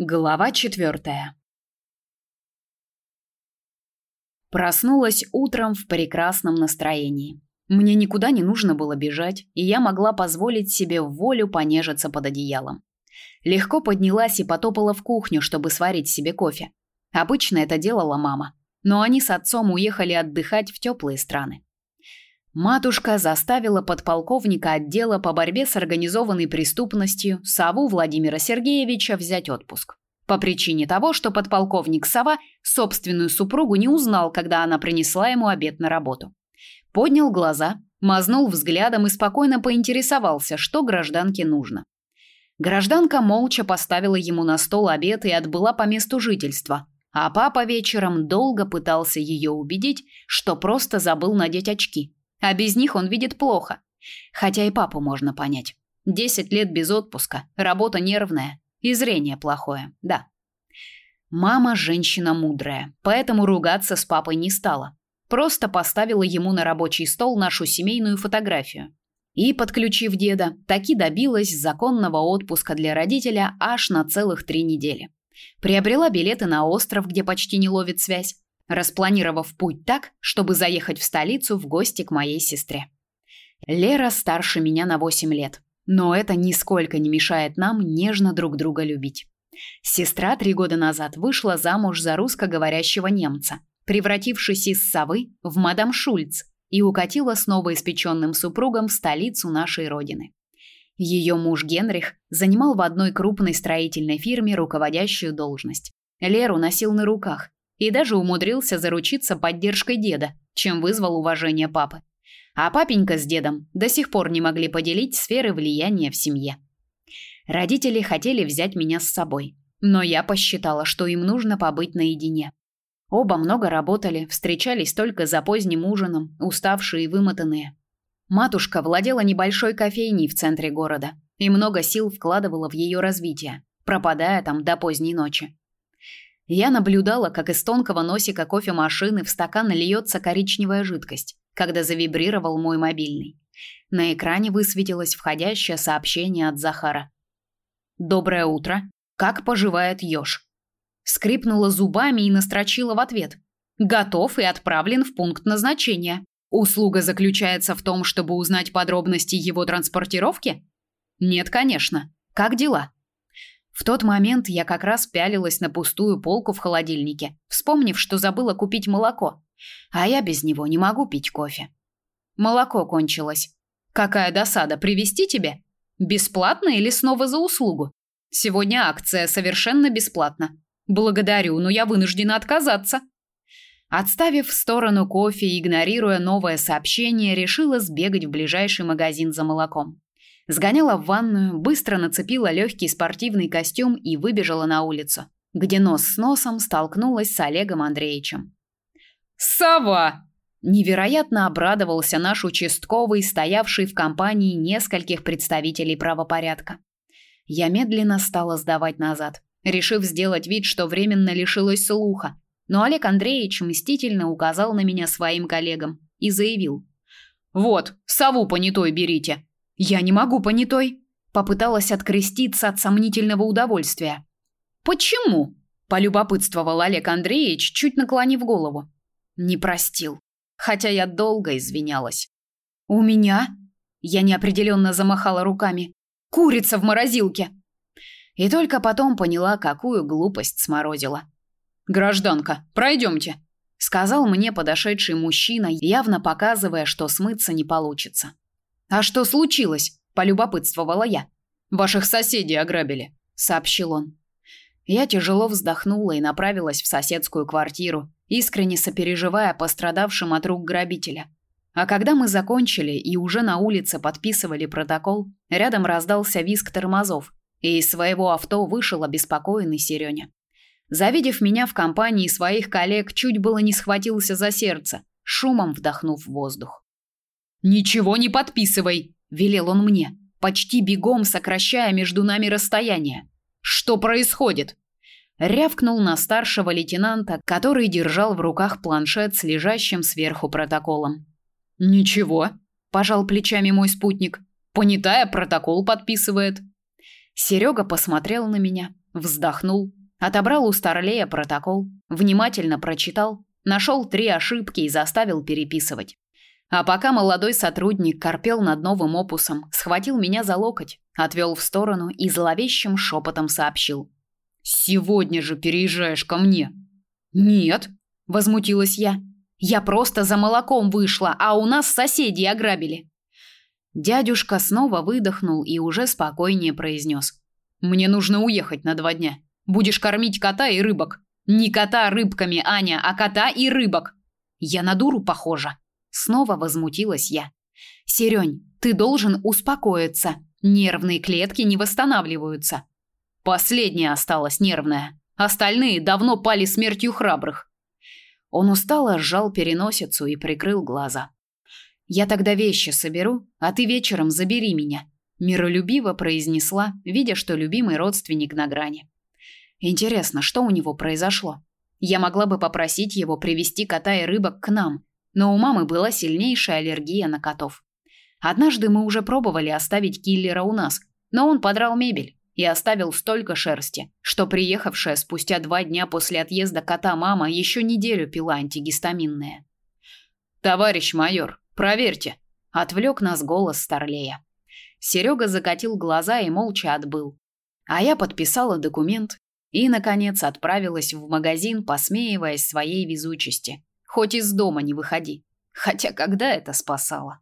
Глава четвертая. Проснулась утром в прекрасном настроении. Мне никуда не нужно было бежать, и я могла позволить себе в волю понежиться под одеялом. Легко поднялась и потопала в кухню, чтобы сварить себе кофе. Обычно это делала мама, но они с отцом уехали отдыхать в теплые страны. Матушка заставила подполковника отдела по борьбе с организованной преступностью Саву Владимира Сергеевича взять отпуск. По причине того, что подполковник Сава собственную супругу не узнал, когда она принесла ему обед на работу. Поднял глаза, мазнул взглядом и спокойно поинтересовался, что гражданке нужно. Гражданка молча поставила ему на стол обед и отбыла по месту жительства, а папа вечером долго пытался ее убедить, что просто забыл надеть очки – а без них он видит плохо. Хотя и папу можно понять. Десять лет без отпуска, работа нервная и зрение плохое. Да. Мама женщина мудрая, поэтому ругаться с папой не стала. Просто поставила ему на рабочий стол нашу семейную фотографию. И, подключив деда, таки добилась законного отпуска для родителя аж на целых три недели. Приобрела билеты на остров, где почти не ловит связь, распланировав путь так, чтобы заехать в столицу в гости к моей сестре. Лера старше меня на 8 лет, но это нисколько не мешает нам нежно друг друга любить. Сестра три года назад вышла замуж за русскоговорящего немца, превратившись из совы в мадам Шульц, и укатила с новоиспеченным супругом в столицу нашей родины. Ее муж Генрих занимал в одной крупной строительной фирме руководящую должность. Леру носил на руках, и даже умудрился заручиться поддержкой деда, чем вызвал уважение папы. А папенька с дедом до сих пор не могли поделить сферы влияния в семье. Родители хотели взять меня с собой, но я посчитала, что им нужно побыть наедине. Оба много работали, встречались только за поздним ужином, уставшие и вымотанные. Матушка владела небольшой кофейней в центре города и много сил вкладывала в ее развитие, пропадая там до поздней ночи. Я наблюдала, как из тонкого носика кофемашины в стакан льется коричневая жидкость, когда завибрировал мой мобильный. На экране высветилось входящее сообщение от Захара. «Доброе утро. Как поживает Ёж?» Скрипнула зубами и настрочила в ответ. «Готов и отправлен в пункт назначения. Услуга заключается в том, чтобы узнать подробности его транспортировки?» «Нет, конечно. Как дела?» В тот момент я как раз пялилась на пустую полку в холодильнике, вспомнив, что забыла купить молоко. А я без него не могу пить кофе. Молоко кончилось. Какая досада, привезти тебе? Бесплатно или снова за услугу? Сегодня акция совершенно бесплатно. Благодарю, но я вынуждена отказаться. Отставив в сторону кофе и игнорируя новое сообщение, решила сбегать в ближайший магазин за молоком. Сгоняла в ванную, быстро нацепила легкий спортивный костюм и выбежала на улицу, где нос с носом столкнулась с Олегом Андреевичем. «Сова!» Невероятно обрадовался наш участковый, стоявший в компании нескольких представителей правопорядка. Я медленно стала сдавать назад, решив сделать вид, что временно лишилась слуха. Но Олег Андреевич мстительно указал на меня своим коллегам и заявил: "Вот, сову понятой берите. Я не могу, понятой. Попыталась откреститься от сомнительного удовольствия. Почему? полюбопытствовал Олег Андреевич, чуть наклонив голову. Не простил, хотя я долго извинялась. У меня? Я неопределенно замахала руками. Курица в морозилке. И только потом поняла, какую глупость сморозила. Гражданка, пройдемте, сказал мне подошедший мужчина, явно показывая, что смыться не получится. А что случилось? полюбопытствовала я. Ваших соседей ограбили, сообщил он. Я тяжело вздохнула и направилась в соседскую квартиру, искренне сопереживая пострадавшим от рук грабителя. А когда мы закончили и уже на улице подписывали протокол, рядом раздался визг тормозов, и из своего авто вышел обеспокоенный Серёня. Завидев меня в компании своих коллег, чуть было не схватился за сердце, шумом вдохнув воздух. Ничего не подписывай, велел он мне, почти бегом сокращая между нами расстояние. Что происходит? рявкнул на старшего лейтенанта, который держал в руках планшет с лежащим сверху протоколом. Ничего, пожал плечами мой спутник. Понятая протокол подписывает. Серега посмотрел на меня, Вздохнул, отобрал у Старлея протокол, внимательно прочитал, нашел три ошибки и заставил переписывать. А пока молодой сотрудник корпел над новым опусом, схватил меня за локоть, отвел в сторону и зловещим шепотом сообщил: "Сегодня же переезжаешь ко мне". "Нет", возмутилась я. "Я просто за молоком вышла, а у нас соседи ограбили". Дядюшка снова выдохнул и уже спокойнее произнес. Мне нужно уехать на два дня. Будешь кормить кота и рыбок. Не кота рыбками, Аня, а кота и рыбок. Я на дуру похожа. Снова возмутилась я. Серёнь, ты должен успокоиться. Нервные клетки не восстанавливаются. Последняя осталась нервная. Остальные давно пали смертью храбрых. Он устало сжал переносицу и прикрыл глаза. Я тогда вещи соберу, а ты вечером забери меня, миролюбиво произнесла, видя, что любимый родственник на грани. Интересно, что у него произошло? Я могла бы попросить его привести кота и рыбок к нам, но у мамы была сильнейшая аллергия на котов. Однажды мы уже пробовали оставить киллера у нас, но он подрал мебель и оставил столько шерсти, что приехавшая спустя два дня после отъезда кота мама еще неделю пила антигистаминные. Товарищ майор, проверьте, отвлек нас голос Старлея. Серега закатил глаза и молча отбыл. А я подписала документ и наконец отправилась в магазин, посмеиваясь своей везучести. Хоть из дома не выходи. Хотя когда это спасало?